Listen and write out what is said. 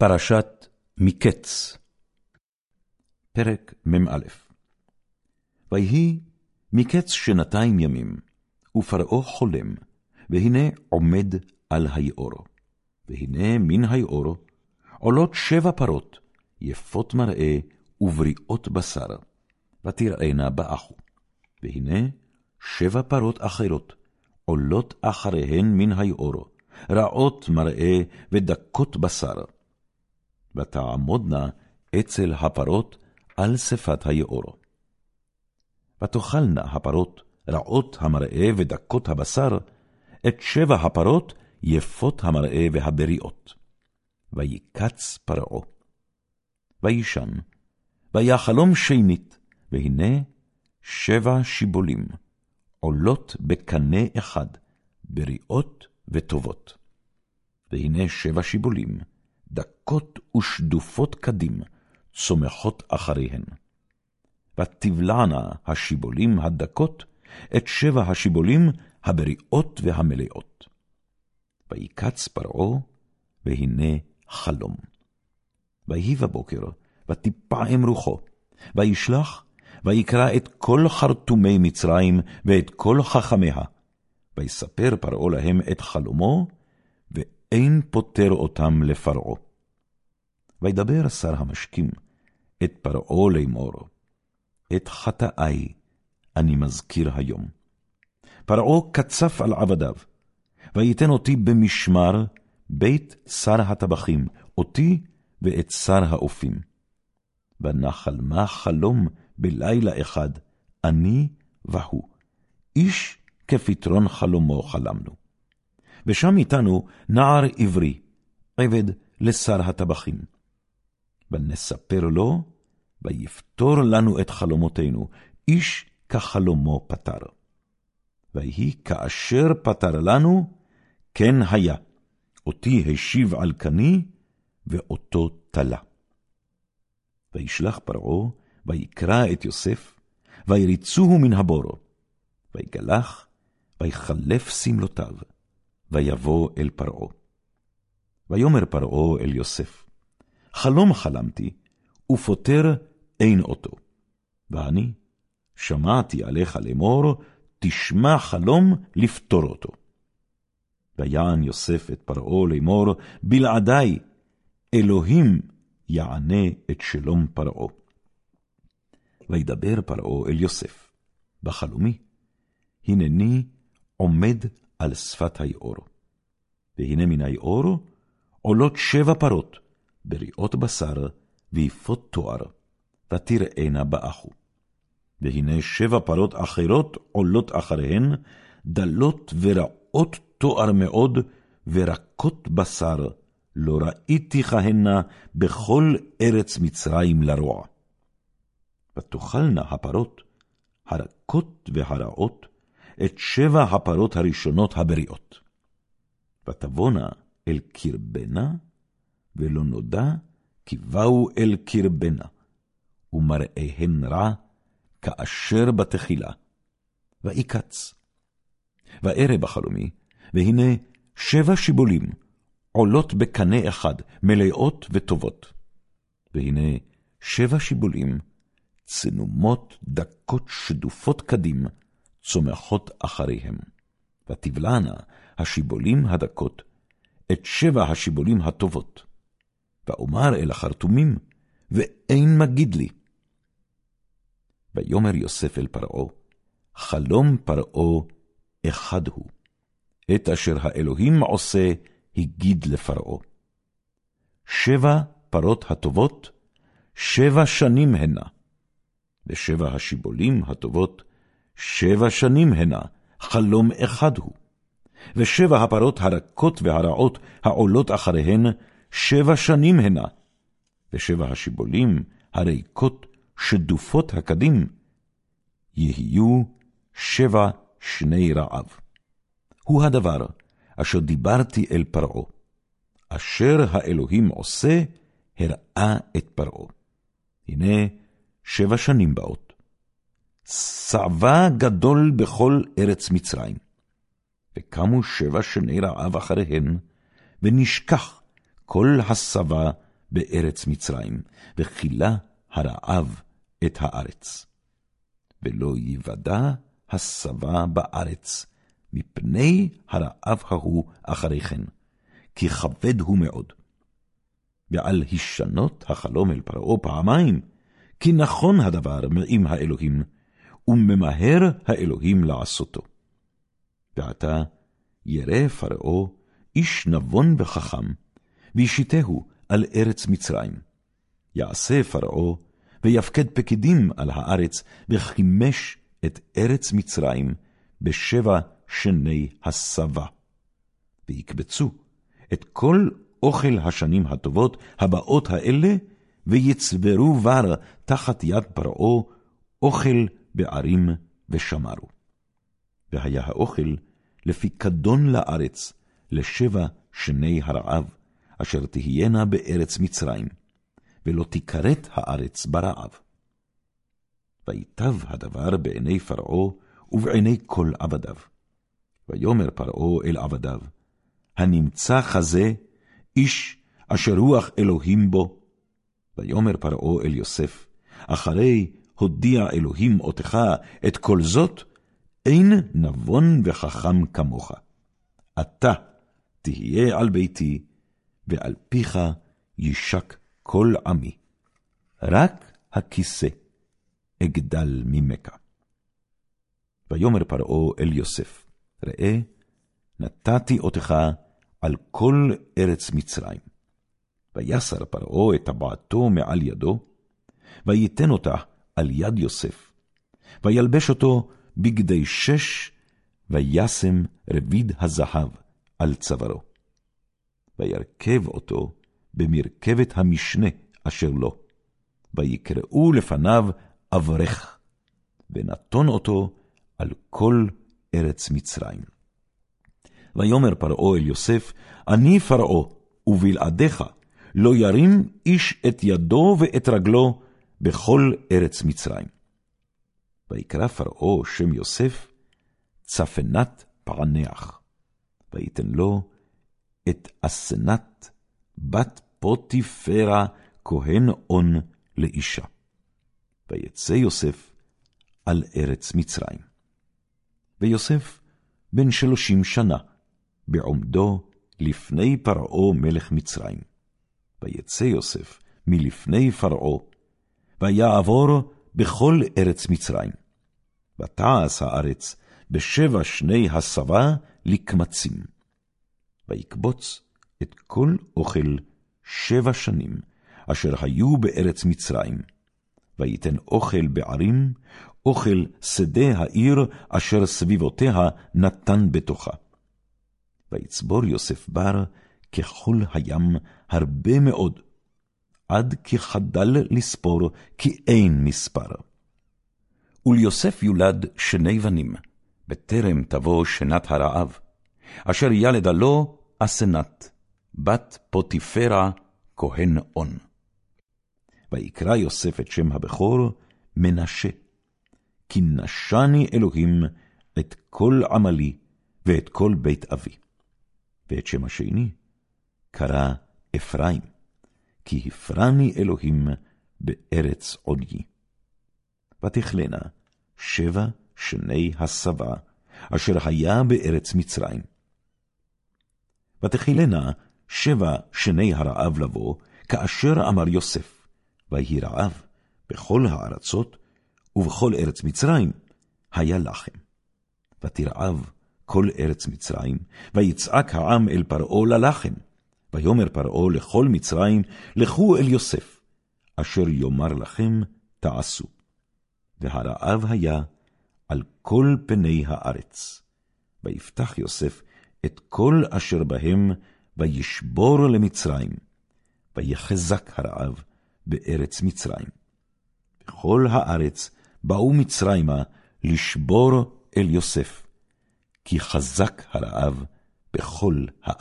פרשת מקץ פרק מ"א ויהי מקץ שנתיים ימים, ופרעה חולם, והנה עומד על היאור. והנה מן היאור עולות שבע פרות, יפות מראה ובריאות בשר, ותראינה באחו. והנה שבע פרות אחרות עולות אחריהן מן היאור, רעות מראה ודקות בשר. ותעמודנה אצל הפרות על שפת היאור. ותאכלנה הפרות רעות המראה ודקות הבשר, את שבע הפרות יפות המראה והבריאות. ויקץ פרעה. וישן, ויחלום שנית, והנה שבע שיבולים, עולות בקנה אחד, בריאות וטובות. והנה שבע שיבולים, דקות ושדופות קדים, צומחות אחריהן. ותבלענה השיבולים הדקות את שבע השיבולים הבריאות והמלאות. ויקץ פרעה, והנה חלום. ויהי בבוקר, ותפעם רוחו, וישלח, ויקרא את כל חרטומי מצרים ואת כל חכמיה. ויספר פרעה להם את חלומו, ואין פוטר אותם לפרעה. וידבר שר המשקים את פרעה לאמור, את חטאי אני מזכיר היום. פרעה קצף על עבדיו, ויתן אותי במשמר בית שר הטבחים, אותי ואת שר האופים. ונחלמה חלום בלילה אחד, אני והוא, איש כפתרון חלומו חלמנו. ושם איתנו נער עברי, עבד לשר הטבחים. ונספר לו, ויפתור לנו את חלומותינו, איש כחלומו פתר. ויהי כאשר פתר לנו, כן היה. אותי השיב על קני, ואותו תלה. וישלח פרעה, ויקרא את יוסף, ויריצוהו מן הבור. ויגלח, ויחלף שמלותיו, ויבוא אל פרעה. ויאמר פרעה אל יוסף, חלום חלמתי, ופוטר אין אותו. ואני שמעתי עליך לאמור, תשמע חלום לפתור אותו. ויען יוסף את פרעה לאמור, בלעדי, אלוהים יענה את שלום פרעה. וידבר פרעה אל יוסף, בחלומי, הנני עומד על שפת היאור. והנה מן היאור עולות שבע פרות, בריאות בשר, ויפות תואר, ותראינה באחו. והנה שבע פרות אחרות עולות אחריהן, דלות ורעות תואר מאוד, ורקות בשר, לא ראיתי כהנה בכל ארץ מצרים לרוע. ותאכלנה הפרות, הרכות והרעות, את שבע הפרות הראשונות הבריאות. ותבואנה אל קרבנה, ולא נודע כי באו אל קרבנה, ומראיהן רע כאשר בתחילה. ויקץ. וארא בחלומי, והנה שבע שיבולים, עולות בקנה אחד, מלאות וטובות. והנה שבע שיבולים, צנומות דקות שדופות קדים, צומחות אחריהם. ותבלענה השיבולים הדקות, את שבע השיבולים הטובות. ואומר אל החרטומים, ואין מגיד לי. ויאמר יוסף אל פרעה, חלום פרעה אחד הוא. את אשר האלוהים עושה, הגיד לפרעה. שבע פרות הטובות, שבע שנים הנה, ושבע השיבולים הטובות, שבע שנים הנה, חלום אחד הוא. ושבע הפרות הרכות והרעות העולות אחריהן, שבע שנים הנה. ושבע השיבולים הריקות שדופות הקדים, יהיו שבע שני רעב. הוא הדבר אשר דיברתי אל פרעה. אשר האלוהים עושה, הראה את פרעה. הנה שבע שנים באות. צעבה גדול בכל ארץ מצרים. וקמו שבע שני רעב אחריהן, ונשכח כל הסבה בארץ מצרים, וכילה הרעב את הארץ. ולא יוודע השבע בארץ, מפני הרעב ההוא אחרי כן, כי כבד הוא מאוד. ועל הישנות החלום אל פרעה פעמיים, כי נכון הדבר מעם האלוהים, וממהר האלוהים לעשותו. ועתה ירא פרעה איש נבון וחכם, וישיתהו על ארץ מצרים. יעשה פרעה, ויפקד פקידים על הארץ, וחימש את ארץ מצרים בשבע שני השבע. ויקבצו את כל אוכל השנים הטובות הבאות האלה, ויצברו בר תחת יד פרעה, אוכל בערים ושמרו. והיה האוכל לפיקדון לארץ, לשבע שני הרעב, אשר תהיינה בארץ מצרים, ולא תיכרת הארץ ברעב. ויטב הדבר בעיני פרעה ובעיני כל עבדיו. ויאמר פרעה אל עבדיו, הנמצא חזה, איש אשר רוח אלוהים בו. ויאמר פרעה אל יוסף, אחרי הודיע אלוהים אותך את כל זאת, אין נבון וחכם כמוך. אתה תהיה על ביתי, ועל פיך יישק כל עמי. רק הכיסא אגדל ממך. ויאמר פרעה אל יוסף, ראה, נתתי אותך על כל ארץ מצרים. ויסר פרעה את טבעתו מעל ידו, וייתן אותה על יד יוסף, וילבש אותו בגדי שש, וישם רביד הזהב על צווארו. וירכב אותו במרכבת המשנה אשר לו, ויקראו לפניו אברך, ונתון אותו על כל ארץ מצרים. ויאמר פרעה אל יוסף, אני פרעה, ובלעדיך לא ירים איש את ידו ואת רגלו בכל ארץ מצרים. ויקרא פרעה שם יוסף, צפנת פענח, ויתן לו את אסנת בת פוטיפרה כהן און לאישה. ויצא יוסף על ארץ מצרים. ויוסף בן שלושים שנה, בעומדו לפני פרעה מלך מצרים. ויצא יוסף מלפני פרעה, ויעבור בכל ארץ מצרים. ותעש הארץ בשבע שני הסבה לקמצים. ויקבוץ את כל אוכל שבע שנים, אשר היו בארץ מצרים. ויתן אוכל בערים, אוכל שדה העיר, אשר סביבותיה נתן בתוכה. ויצבור יוסף בר ככל הים הרבה מאוד, עד כי חדל לספור, כי אין מספר. וליוסף יולד שני בנים, בטרם תבוא שנת הרעב, אשר ילדה לו אסנת, בת פוטיפרה, כהן און. ויקרא יוסף את שם הבכור מנשה, כי נשני אלוהים את כל עמלי ואת כל בית אבי. ואת שם השני קרא אפרים, כי הפרני אלוהים בארץ עודי. ותכלנה שבע שני הסבה, אשר היה בארץ מצרים. ותחילנה שבע שני הרעב לבוא, כאשר אמר יוסף, ויהי רעב בכל הארצות, ובכל ארץ מצרים היה לחם. ותרעב כל ארץ מצרים, ויצעק העם אל פרעה ללחם. ויאמר פרעה לכל מצרים, לכו אל יוסף, אשר יאמר לכם תעשו. והרעב היה על כל פני הארץ. ויפתח יוסף את כל אשר בהם, וישבור למצרים, ויחזק הרעב בארץ מצרים. בכל הארץ באו מצרימה לשבור אל יוסף, כי חזק הרעב בכל הארץ.